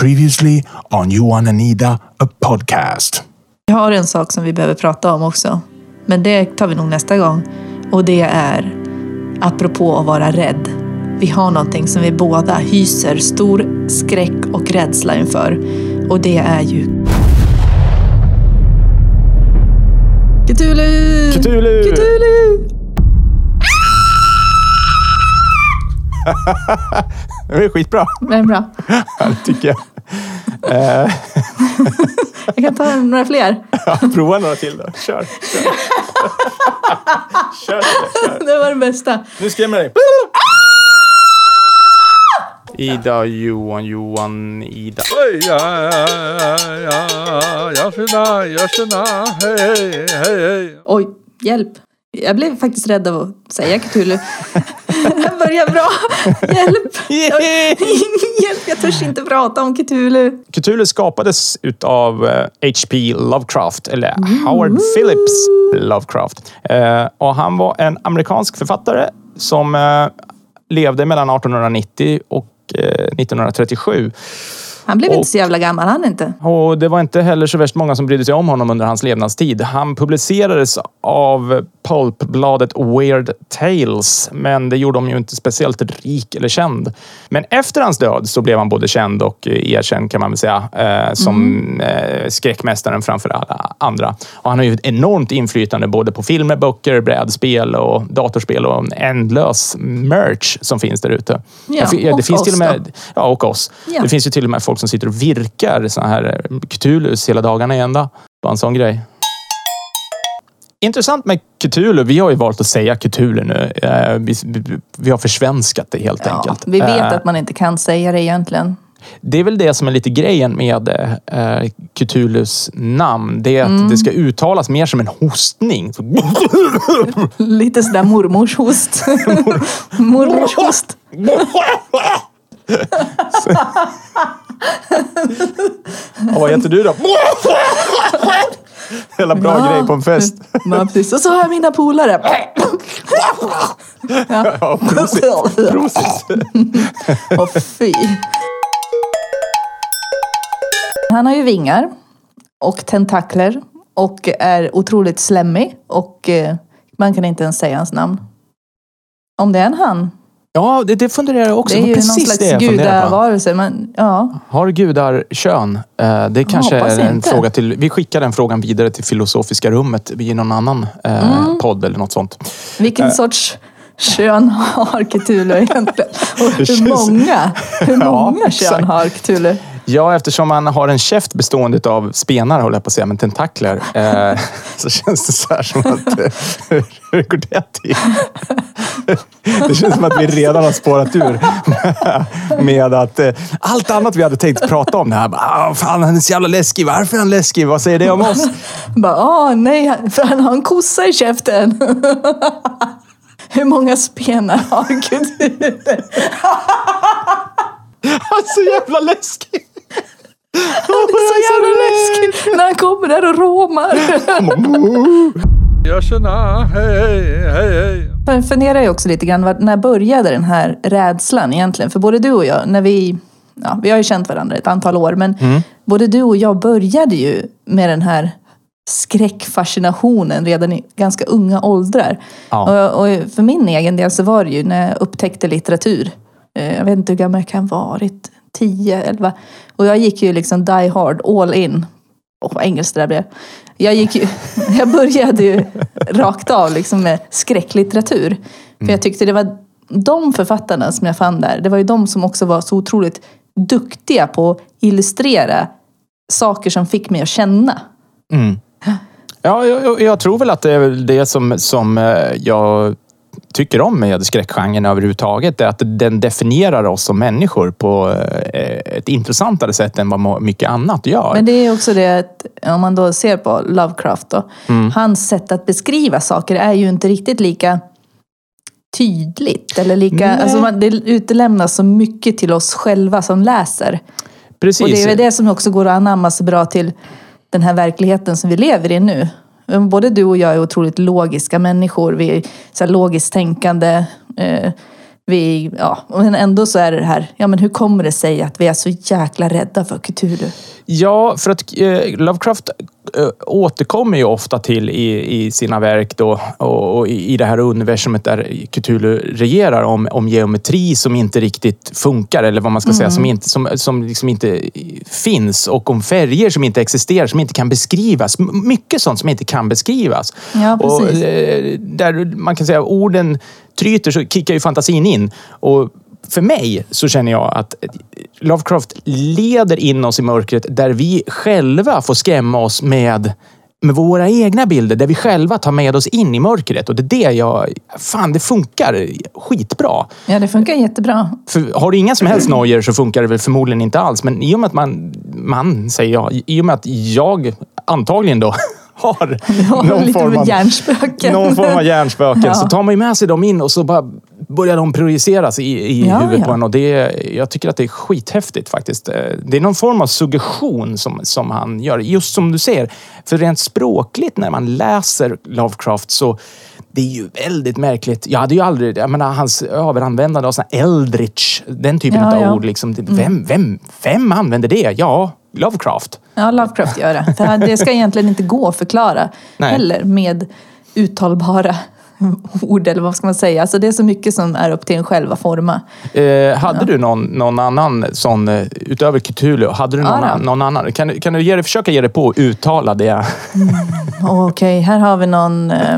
Previously on Johan and Ida, a podcast. Jag har en sak som vi behöver prata om också. Men det tar vi nog nästa gång. Och det är apropå att vara rädd. Vi har någonting som vi båda hyser stor skräck och rädsla inför. Och det är ju... Cthulhu! Cthulhu! Cthulhu! Det är skitbra, Det är bra. det tycker jag. Eh, Jag kan ta några fler. ja, prova några till då. Kör. Kör, kör, kör. Det var det bästa. Nu skrämmer jag dig. Ida, Johan, Johan, Ida. Oj, hjälp. Jag blev faktiskt rädd av att säga Cthulhu. Jag börjar bra. Hjälp! Hjälp, jag törs inte prata om Cthulhu. Cthulhu skapades utav eh, H.P. Lovecraft, eller Howard Phillips Lovecraft. Eh, och han var en amerikansk författare som eh, levde mellan 1890 och eh, 1937. Han blev Och- inte så jävla gammal, han inte. Och det var inte heller så värst många som brydde sig om honom under hans levnadstid. Han publicerades av pulpbladet Weird Tales, men det gjorde honom ju inte speciellt rik eller känd. Men efter hans död så blev han både känd och eh, erkänd kan man väl säga, eh, som eh, skräckmästaren framför alla andra. Och han har ju ett enormt inflytande både på filmer, böcker, brädspel och datorspel och en ändlös merch som finns där ute. Ja, fi- och det finns till och oss med, ja, och oss. Ja. Det finns ju till och med folk som sitter och virkar såna här eh, Cthulhus hela dagarna i ända. Bara en sån grej. Intressant med Cthulhu. Vi har ju valt att säga Cthulhu nu. Eh, Vi, vi har försvenskat det helt Ja, enkelt. vi vet Eh, att man inte kan säga det egentligen. Det är väl det som är lite grejen med eh, Cthulhus namn. Det är att Mm. det ska uttalas mer som en hostning. Lite sådär mormors host. mormors host. Ja, vad heter du då? Hela bra Ja. grej på en fest. Ja, precis. Och så har jag mina polare. Ja, prosit. prosit. Och fy. Han har ju vingar och tentakler och är otroligt slemmig och eh, man kan inte ens säga hans namn. Om det är en han. Ja, det, det funderar jag också Det är på. ju någon Precis slags funderar på. gudavarelse. Men, ja. Har gudar kön? Eh, Det kanske hoppas är en inte. fråga till... Vi skickar den frågan vidare till filosofiska rummet i någon annan eh, Mm. podd eller något sånt. Vilken sorts kön har Cthulhu egentligen? Och hur känns- många, hur Ja, många exakt. kön har Cthulhu? Ja, eftersom man har en käft bestående av spenar, håller jag på att säga, men tentakler, eh, så känns det så här som att... eh, Hur, hur går det till? Det känns som att vi redan har spårat ur med att eh, allt annat vi hade tänkt prata om det här. bara, Ah, fan, han är så jävla läskig. Varför är han läskig? Vad säger det om oss? Bara, åh nej, för han har en kossa i käften. Hur många spenar har Cthulhu? Han är så jävla läskig! Han är så jävla läskig när han kommer där och råmar. Jag känner, hej, hej, hej. Jag funderar ju också lite grann, vad- när började den här rädslan egentligen? För både du och jag, när vi, ja, vi har ju känt varandra ett antal år, men både du och jag började ju med den här skräckfascinationen redan i ganska unga åldrar. Ja. Och, och för min egen del så var det ju när jag upptäckte litteratur. Eh, Jag vet inte hur gammal jag kan ha varit, 10, 11. Och jag gick ju liksom die hard, all in. Åh, vad engelskt det där blev. Jag, gick ju, jag började ju rakt av liksom med skräcklitteratur. För jag tyckte det var de författarna som jag fann där, det var ju de som också var så otroligt duktiga på att illustrera saker som fick mig att känna. Ja, jag, jag- tror väl att det är det som, som eh, jag tycker om med skräckgenren överhuvudtaget. Är att den definierar oss som människor på eh, ett intressantare sätt än vad mycket annat gör. Men det är också det att om man då ser på Lovecraft då. Hans sätt att beskriva saker är ju inte riktigt lika tydligt. Eller lika, Nej. alltså man, det utelämnas så mycket till oss själva som läser. Precis. Och det är det som också går att anamma så bra till den här verkligheten som vi lever i nu. Både du och jag är otroligt logiska människor. Vi är så här logiskt tänkande. Eh, vi, ja, men ändå så är det här, ja men hur kommer det sig att vi är så jäkla rädda för Cthulhu? Ja, för att eh, Lovecraft eh, återkommer ju ofta till i, i sina verk då, och, och i, i det här universumet där Cthulhu regerar om, om geometri som inte riktigt funkar eller vad man ska säga, som, inte, som, som liksom inte finns och om färger som inte existerar, som inte kan beskrivas. Mycket sånt som inte kan beskrivas. Ja, och, precis. eh, där man kan säga orden tryter så kickar ju fantasin in. Och för mig så känner jag att Lovecraft leder in oss i mörkret där vi själva får skrämma oss med, med våra egna bilder. Där vi själva tar med oss in i mörkret. Och det är det jag... Fan, det funkar skitbra. Ja, det funkar jättebra. För har du inga som helst nojor så funkar det väl förmodligen inte alls. Men i och med att man, man säger jag, i och med att jag antagligen då har Ja, någon form av någon form av hjärnspöken. Så tar man ju med sig dem in och så bara börjar de projiceras i, i Ja, huvudet ja. på en. Och det, jag tycker att det är skithäftigt faktiskt. Eh, Det är någon form av suggestion som, som han gör. Just som du säger, för rent språkligt när man läser Lovecraft så det är ju väldigt märkligt. Jag hade ju aldrig, jag menar hans överanvändande av såna Eldritch, den typen Ja, av ja. Mm. ord. Liksom. Vem, vem, vem använder det? Ja, Lovecraft. Ja, Lovecraft gör det. För det ska egentligen inte gå att förklara Nej. heller med uttalbara ord eller vad ska man säga. Alltså det är så mycket som är upp till en själv att forma. Eh, hade du någon, någon annan sån, eh, utöver Cthulhu, hade du någon, Ja, någon annan? Kan, du- kan du ge dig, försöka ge dig på att uttala det? Okej, här har vi någon eh,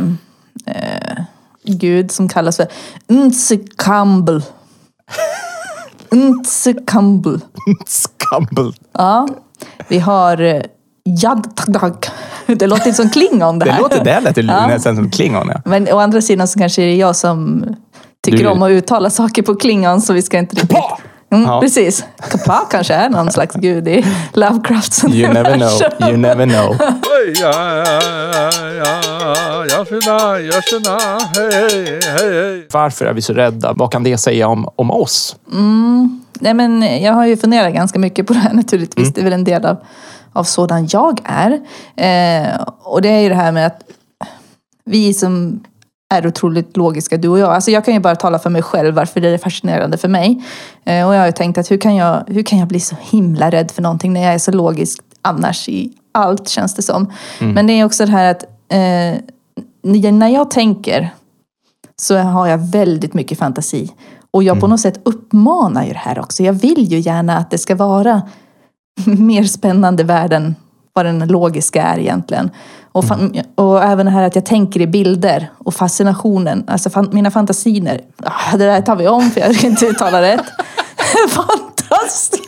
eh, gud som kallas för Ntzekambel. Ntzekambel. Skambel. Ja, vi har eh, Jadtagdag. Det låter inte som Klingon det Det här. låter det lät Ja. nästan som Klingon. Ja. Men å andra sidan så kanske det är jag som tycker Du- om att uttala saker på klingon så vi ska inte riktigt... Mm, Ja. Precis. Kapla kanske är någon slags gud i Lovecrafts You never know. You never know. Varför är vi så rädda? Vad kan det säga om, om oss? Nej, men jag har ju funderat ganska mycket på det här naturligtvis. Det är väl en del av, av sådan jag är. Eh, och det är ju det här med att vi som är otroligt logiska, du och jag. Alltså jag kan ju bara tala för mig själv varför det är fascinerande för mig. Eh, och jag har ju tänkt att hur kan, jag, hur kan jag bli så himla rädd för någonting när jag är så logisk annars i allt känns det som. Men det är också det här att eh, när jag tänker så har jag väldigt mycket fantasi. Och jag på något sätt uppmanar ju det här också. Jag vill ju gärna att det ska vara mer spännande värld än vad den logiska är egentligen. Och, fa- och även det här att jag tänker i bilder och fascinationen, alltså fan, mina fantasier. Ah, det där tar vi om för jag kan inte uttala rätt. Fantasi!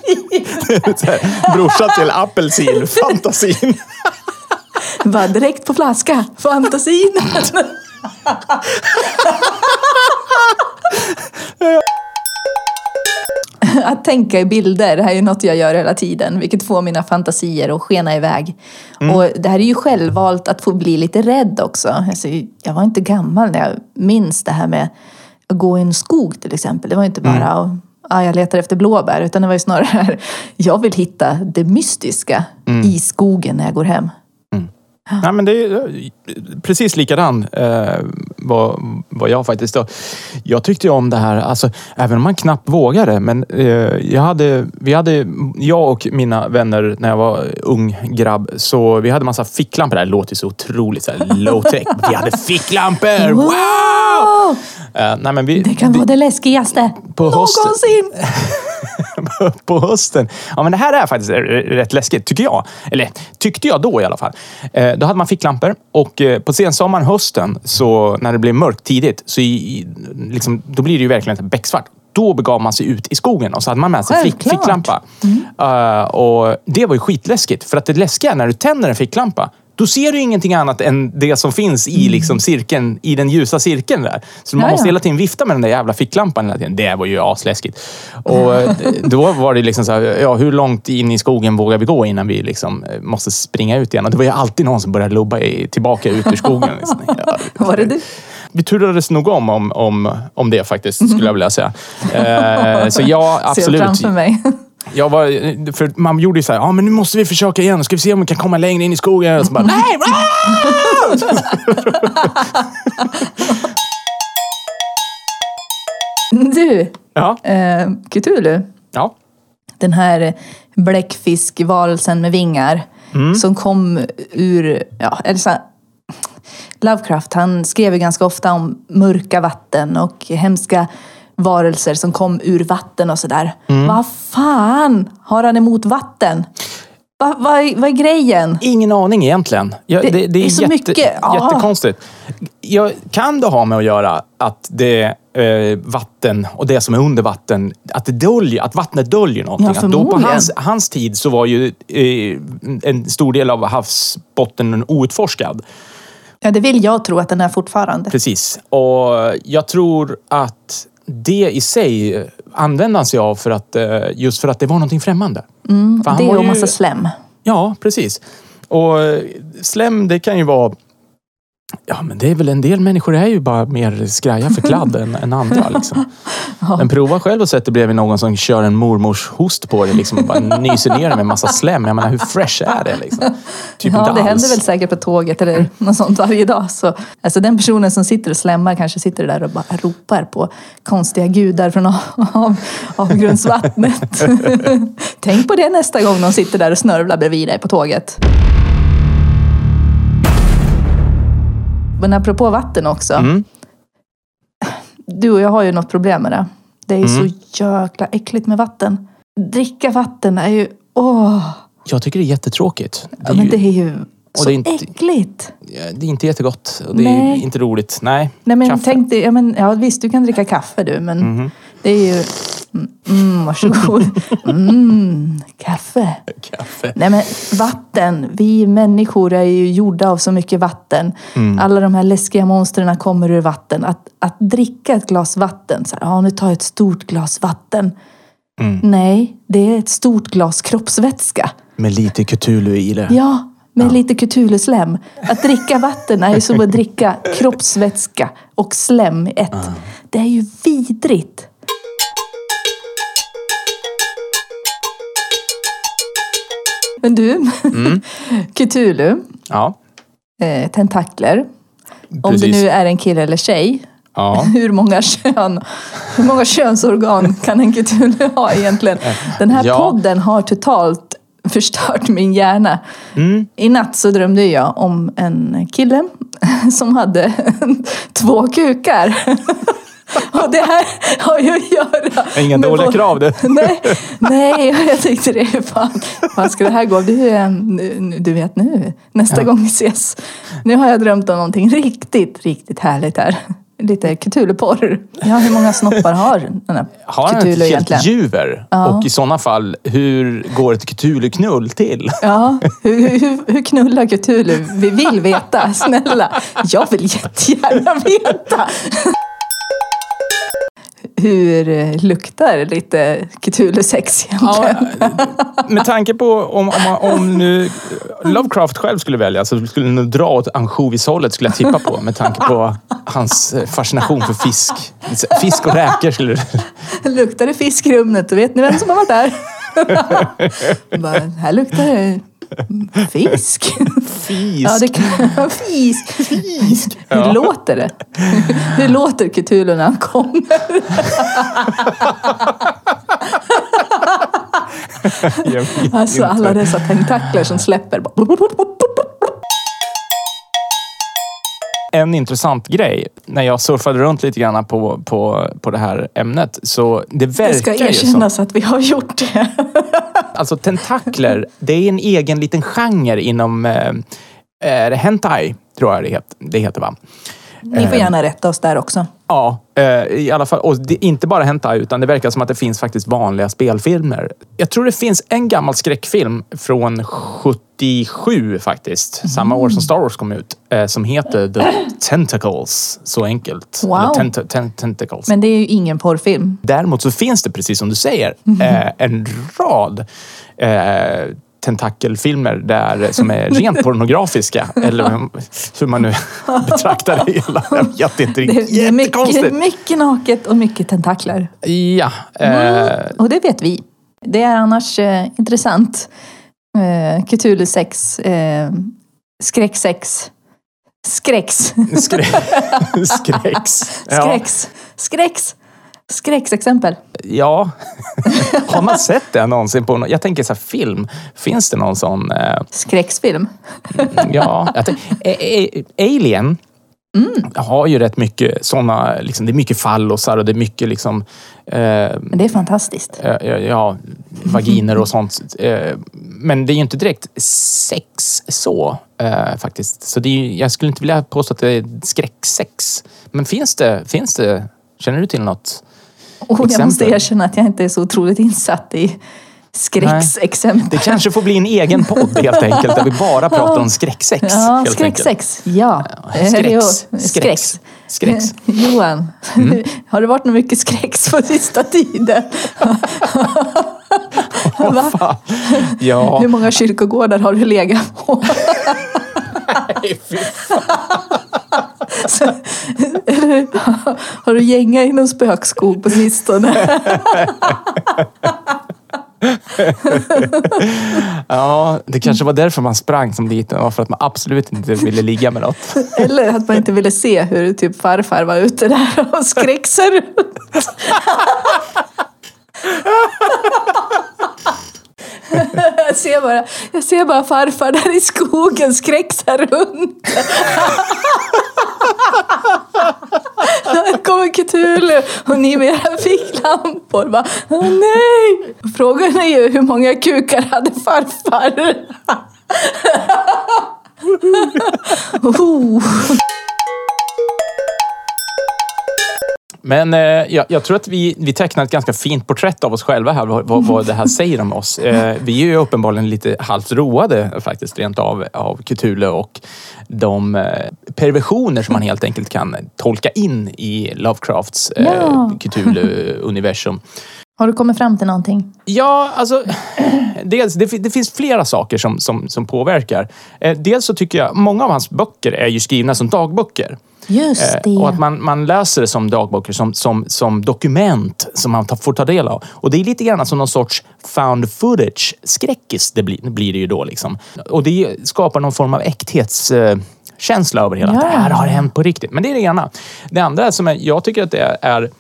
Så här, Brorsa till apelsin, fantasin. Bara direkt på flaska. Fantasin! Att tänka i bilder, det här är ju något jag gör hela tiden, vilket får mina fantasier att skena iväg. Och det här är ju självvalt att få bli lite rädd också. Alltså, jag var inte gammal när jag minns det här med att gå i en skog till exempel. Det var inte bara att ja, jag letar efter blåbär, utan det var ju snarare här, jag vill hitta det mystiska i skogen när jag går hem. Nej, men det är eh, precis likadan eh, vad, vad jag faktiskt... Då. Jag tyckte ju om det här, alltså, även om man knappt vågade. Men eh, jag, hade, vi hade, jag och mina vänner när jag var ung grabb, så vi hade massa ficklampor. Det här låter så otroligt så här low tech. Vi hade ficklampor! Wow! Wow! Eh, nej, men vi, Det kan vara det läskigaste På hösten. någonsin! på hösten. Ja, men det här är faktiskt rätt läskigt, tycker jag. Eller tyckte jag då i alla fall. Eh, då hade man ficklampor och eh, på sensommaren, hösten, så när det blev mörkt tidigt, så i, liksom, då blir det ju verkligen becksvart. Då begav man sig ut i skogen och så hade man med sig fick, ficklampa. Eh, och det var ju skitläskigt. För att det läskiga är när du tänder en ficklampa, då ser du ingenting annat än det som finns i, liksom, cirkeln, i den ljusa cirkeln där. Så man Ja, måste ja. hela tiden vifta med den där jävla ficklampan hela tiden. Det var ju asläskigt. Och eh, då var det liksom så här, ja, hur långt in i skogen vågar vi gå innan vi liksom eh, måste springa ut igen? Och det var ju alltid någon som började lubba i, tillbaka ut ur skogen. Liksom. Ja, Var det du? vi turades nog om, om, om, om det faktiskt, skulle jag vilja säga. Eh, så ja, Ser absolut. framför mig. Jag var, för man gjorde ju så här, ja men nu måste vi försöka igen. Ska vi se om vi kan komma längre in i skogen? Och så bara, nej! Du, Ja. eh, Cthulhu. Ja. Den här bläckfiskvarelsen med vingar Mm. som kom ur, ja, eller så här, Lovecraft han skrev ju ganska ofta om mörka vatten och hemska varelser som kom ur vatten och sådär. Mm. Vad fan har han emot vatten? Va, vad är- vad är grejen? Ingen aning egentligen. Jag, Det- det, det, är är så jätte, mycket. Ja. jättekonstigt. Jag, kan det ha med att göra att det eh, vatten och det som är under vatten, att, det döljer, att vattnet döljer någonting? Ja, att då på hans, hans tid så var ju eh, en stor del av havsbotten outforskad. Ja, det vill jag tro att den är fortfarande. Precis. Och jag tror att det i sig använde han sig av för att, eh, just för att det var någonting främmande. Han Det och ju- massa slem. Ja, precis. Och eh, slem, det kan ju vara... Ja, men det är väl en del människor är ju bara mer skraja för kladd än, än andra. Liksom. Men prova själv att sätta bredvid någon som kör en mormors host på dig liksom, och bara nyser ner det med massa slem. Jag menar, hur fresh är det? Liksom? Typ Ja, inte det händer väl säkert på tåget eller något sånt varje dag. Så, alltså den personen som sitter och slämmar kanske sitter där och bara ropar på konstiga gudar från av, av, avgrundsvattnet. Tänk på det nästa gång de sitter där och snörvlar bredvid dig på tåget. Men apropå vatten också. Mm. Du och jag har ju något problem med det. Det är ju Mm. så jäkla äckligt med vatten. Dricka vatten är ju... Åh! Jag tycker det är jättetråkigt. Det Ja, är, men ju, det är ju så det är inte- äckligt. det är inte jättegott och det är Nej. inte roligt. Nej, Nej men kaffe. tänk dig, ja, men, ja visst du kan dricka kaffe du men Mhm. Det är ju... Mm, Mm, varsågod. Mm, kaffe. Kaffe. Nej men vatten. Vi människor är ju gjorda av så mycket vatten. Mm. Alla de här läskiga monstren kommer ur vatten. Att, att dricka ett glas vatten, så här, ja nu tar jag ett stort glas vatten. Mm. Nej, det är ett stort glas kroppsvätska. Med lite Cthulhu i det. Ja, med lite Cthulhu-slem. Att dricka vatten är ju som att dricka kroppsvätska och slem i ett. Det är ju vidrigt. Men du, Mm. Cthulhu, Ja, eh, tentakler. Om precis. det nu är en kille eller tjej. Ja. Hur många kön, hur många könsorgan kan en Cthulhu ha egentligen? Den här Ja. podden har totalt förstört min hjärna. Mm. I natt så drömde jag om en kille som hade två kukar. Och det här har ju att göra Inga dåliga vår- krav det. Nej, nej, jag tänkte det. Fan, fan ska det här gå? Du, du vet nu, nästa gång vi ses. Nu har jag drömt om någonting riktigt, riktigt härligt här. Lite Cthulhu-porr. Ja, hur många snoppar har den här Har han ett helt juver? Och i sådana fall, hur går ett Cthulhu-knull till? Ja, hur, hur, hur knullar Cthulhu? Vi vill veta, snälla. Jag vill jättegärna veta. Hur eh, luktar lite Cthulhu-sex egentligen? Ja, med tanke på om, om, om nu Lovecraft själv skulle välja så skulle han dra åt ansjovishållet skulle jag tippa på. Med tanke på hans eh, fascination för fisk. Fisk och räkor skulle. Luktar det fisk i rummet? Då vet ni vem som har varit där. Bara, här luktar det fisk. Fisk. Ja, det kan, fisk. Fisk. Hur Ja. låter det? Hur låter Cthulhu när han kommer? Alltså alla dessa tentakler som släpper. En intressant grej, när jag surfade runt lite grann på, på, på det här ämnet, så det Det ska verkar ju som... erkännas att vi har gjort det. Alltså tentakler, det är en egen liten genre inom eh, eh, hentai, tror jag det heter, det heter va? Ni får gärna rätta oss där också. Ja, eh, i alla fall. Och inte bara hentai, utan det verkar som att det finns faktiskt vanliga spelfilmer. Jag tror det finns en gammal skräckfilm från 77 faktiskt. Samma år som Star Wars kom ut. Eh, som heter The Tentacles. Så enkelt. Wow. Tent- tent- tentacles. Men det är ju ingen porrfilm. Däremot så finns det, precis som du säger, eh, en rad eh, tentakelfilmer där, som är rent pornografiska. Eller hur man nu betraktar det hela. Jag vet inte Det riktigt. är mycket, mycket naket och mycket tentakler. Ja. Eh, Och det vet vi. Det är annars eh, intressant. Eh, Cthulhu-sex, eh, skräcksex, skräcks, skrä- skräcks. Ja. skräcks, skräcks. Skräcksexempel. Ja, har man sett det någonsin på någon, Jag tänker så här, film. Finns det någon sån? Eh, Skräcksfilm. ja, jag eh, Alien har ju rätt mycket såna, liksom, det är mycket fallosar och det är mycket liksom, eh, Men det är fantastiskt. eh, ja, vaginer och sånt. Eh, men det är ju inte direkt sex så eh, faktiskt. Så det är, jag skulle inte vilja påstå att det är skräcksex. Men finns det, finns det, känner du till något? Och jag måste erkänna att jag inte är så otroligt insatt i skräcksexempel. Det kanske får bli en egen podd helt enkelt, där vi bara pratar om skräcksex. Ja, skräcksex. Ja. Skräcks. Skräcks. Skräcks. Johan, har det varit något mycket skräcks på sista tiden? Fan. Ja. Hur många kyrkogårdar har du legat på? Så, eller, har du gängat i någon spökskog på sistone? ja, det kanske var därför man sprang som liten. var för att man absolut inte ville ligga med något. Eller att man inte ville se hur typ farfar var ute där och skräcksade runt. Jag ser, bara, jag ser bara farfar där i skogen skräcksar runt. Där kommer Cthulhu och ni med era ficklampor. Bara, Åh, nej! Frågan är ju hur många kukar hade farfar? oh. Men eh, jag, jag tror att vi, vi tecknar ett ganska fint porträtt av oss själva här, vad, vad, det här säger om oss. Eh, vi är ju uppenbarligen lite halvt roade faktiskt rent av, av Cthulhu och de eh, perversioner som man helt enkelt kan tolka in i Lovecrafts eh. Cthulhu-universum. Har du kommit fram till någonting? Ja, alltså... Dels, det, det finns flera saker som, som, som påverkar. Eh, dels så tycker jag, många av hans böcker är ju skrivna som dagböcker. Just det. Eh, Och att man, man läser det som dagböcker, som, som, som dokument som man ta, får ta del av. Och det är lite grann som någon sorts found footage-skräckis det blir, blir det ju då. Liksom. Och det skapar någon form av äkthetskänsla känsla över hela. Att det här har hänt på riktigt. Men det är det ena. Det andra som jag tycker att det är, är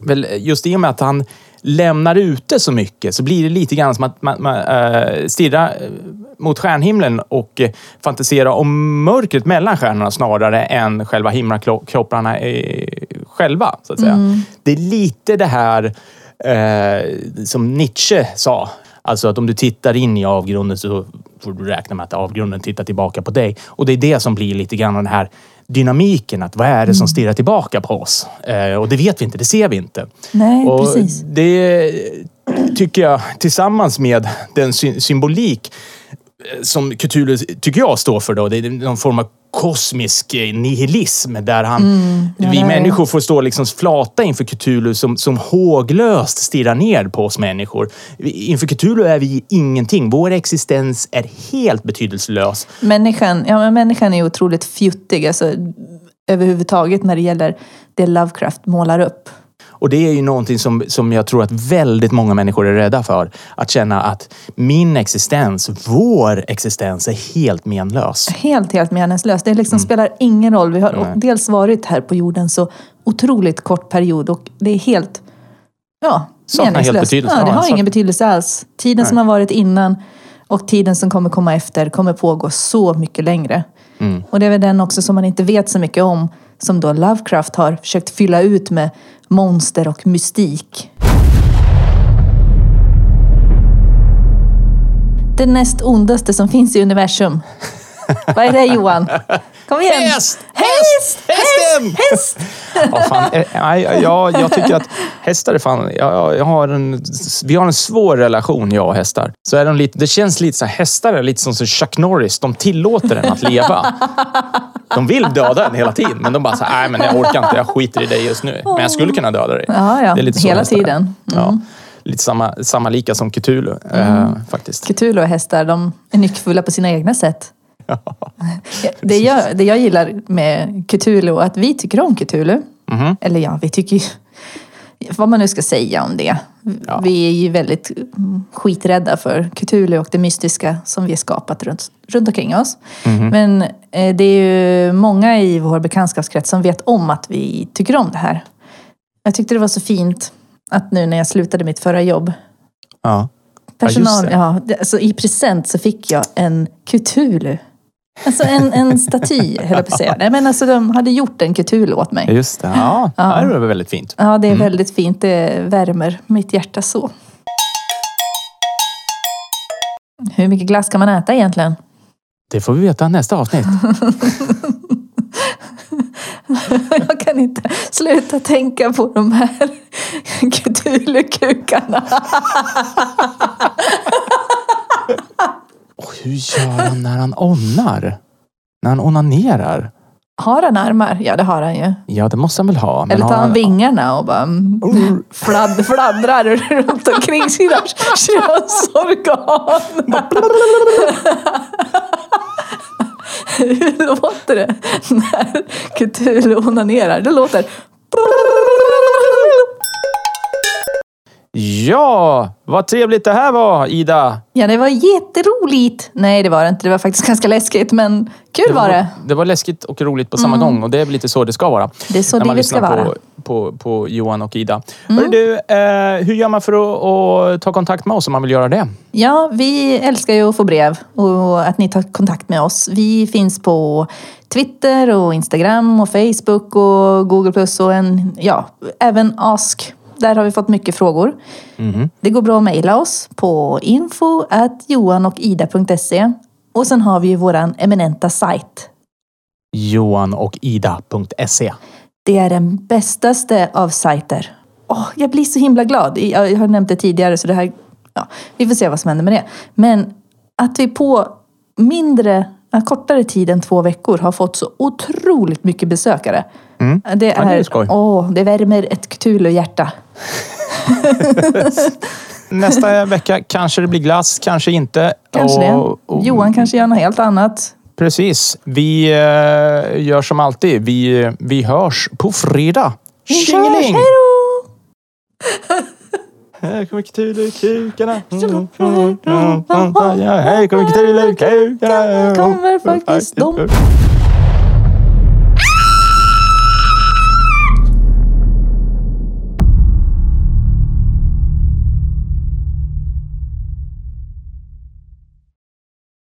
väl just i och med att han lämnar ute så mycket så blir det lite grann som att man, man äh, stirrar eh, mot stjärnhimlen och eh, fantiserar om mörkret mellan stjärnorna snarare än själva himlakropparna eh, själva. Så att säga. Det är lite det här eh, som Nietzsche sa. Alltså att om du tittar in i avgrunden så får du räkna med att avgrunden tittar tillbaka på dig. Och det är det som blir lite grann den här dynamiken. Att vad är det som stirrar tillbaka på oss? Eh, och det vet vi inte, det ser vi inte. Nej, och precis. Det tycker jag tillsammans med den sy- symbolik som Cthulhu, tycker jag, står för. Då. Det är någon form av kosmisk eh, nihilism där han, Mm, ja, vi människor får stå liksom flata inför Cthulhu som, som håglöst stirrar ner på oss människor. Inför Cthulhu är vi ingenting. Vår existens är helt betydelselös. Människan, ja, men människan är otroligt fjuttig alltså, överhuvudtaget när det gäller det Lovecraft målar upp. Och det är ju någonting som, som jag tror att väldigt många människor är rädda för. Att känna att min existens, vår existens är helt menlös. Helt, helt meningslöst. Det liksom spelar ingen roll. Vi har Mm. Nej. dels varit här på jorden så otroligt kort period och det är helt ja, Saknar helt betydelse. Ja, det har ingen betydelse alls. Tiden som Nej. har varit innan och tiden som kommer komma efter kommer pågå så mycket längre. Mm. Och det är väl den också som man inte vet så mycket om som då Lovecraft har försökt fylla ut med monster och mystik. Det näst ondaste som finns i universum. Vad är det Johan? Kom igen! Häst! Häst! Hästen! Häst! Ja, fan, eh, nej, jag, jag tycker att hästar är fan... Jag, jag har en, vi har en svår relation, jag och hästar. Så är de lite, det känns lite så här, hästar är lite som så Chuck Norris. De tillåter en att leva. De vill döda en hela tiden, men de bara så här, nej men jag orkar inte, jag skiter i dig just nu. Men jag skulle kunna döda dig. Ja, ja. Det är lite Hela tiden. Mm. Ja, lite samma, samma lika som Cthulhu, eh, faktiskt. Cthulhu och hästar, de är nyckfulla på sina egna sätt. Det, jag, det jag gillar med Cthulhu är att vi tycker om Cthulhu. Mhm. Eller ja, vi tycker ju... Vad man nu ska säga om det. Ja. Vi är ju väldigt mm, skiträdda för Cthulhu och det mystiska som vi har skapat runt, runt omkring oss. Mhm. Men eh, det är ju många i vår bekantskapskrets som vet om att vi tycker om det här. Jag tyckte det var så fint att nu när jag slutade mitt förra jobb. Ja. Personal, ja, det, alltså I present så fick jag en Cthulhu. Alltså en, en staty, höll jag på att säga. Nej, men alltså de hade gjort en Cthulhu åt mig. Just det. Ja, det här är väl väldigt fint. Ja, det är väldigt fint. Det värmer mitt hjärta så. Hur mycket glass kan man äta egentligen? Det får vi veta nästa avsnitt. Jag kan inte sluta tänka på de här Cthulhu-kukarna. Och hur gör han när han onnar? När han onanerar? Har han armar? Ja, det har han ju. Ja, det måste han väl ha. Eller tar har han vingarna och bara mm, fladd, fladdrar runt omkring sina könsorgan. Hur låter det när Cthulhu onanerar? Det låter... Ja, vad trevligt det här var, Ida. Ja, det var jätteroligt. Nej, det var det inte. Det var faktiskt ganska läskigt, men kul var det. Det var läskigt och roligt på samma gång och det är väl lite så det ska vara. Det är så när man livet ska lyssnar vara. På, på, på Johan och Ida. Hörru du, eh, hur gör man för att, att ta kontakt med oss om man vill göra det? Ja, vi älskar ju att få brev och att ni tar kontakt med oss. Vi finns på Twitter och Instagram och Facebook och Google Plus och en, ja, även Ask. Där har vi fått mycket frågor. Det går bra att mejla oss på info johanochida.se och sen har vi ju våran eminenta sajt. Johanochida.se Det är den bästaste av sajter. Åh, jag blir så himla glad. Jag har nämnt det tidigare så det här, ja, vi får se vad som händer med det. Men att vi på mindre, kortare tid än två veckor har fått så otroligt mycket besökare. Det, Mm. Ja, det är är, skoj. åh, det värmer ett Cthulhu-hjärta. Nästa vecka kanske det blir glass, kanske inte. Kanske Och- det. och- Johan kanske gör något helt annat. Precis. Vi eh, gör som alltid. Vi, vi hörs på fredag. Tjingeling! Hej då! Här kommer Cthulhu-kukarna. Ja, Här kommer Cthulhu-kukarna. Kommer faktiskt de.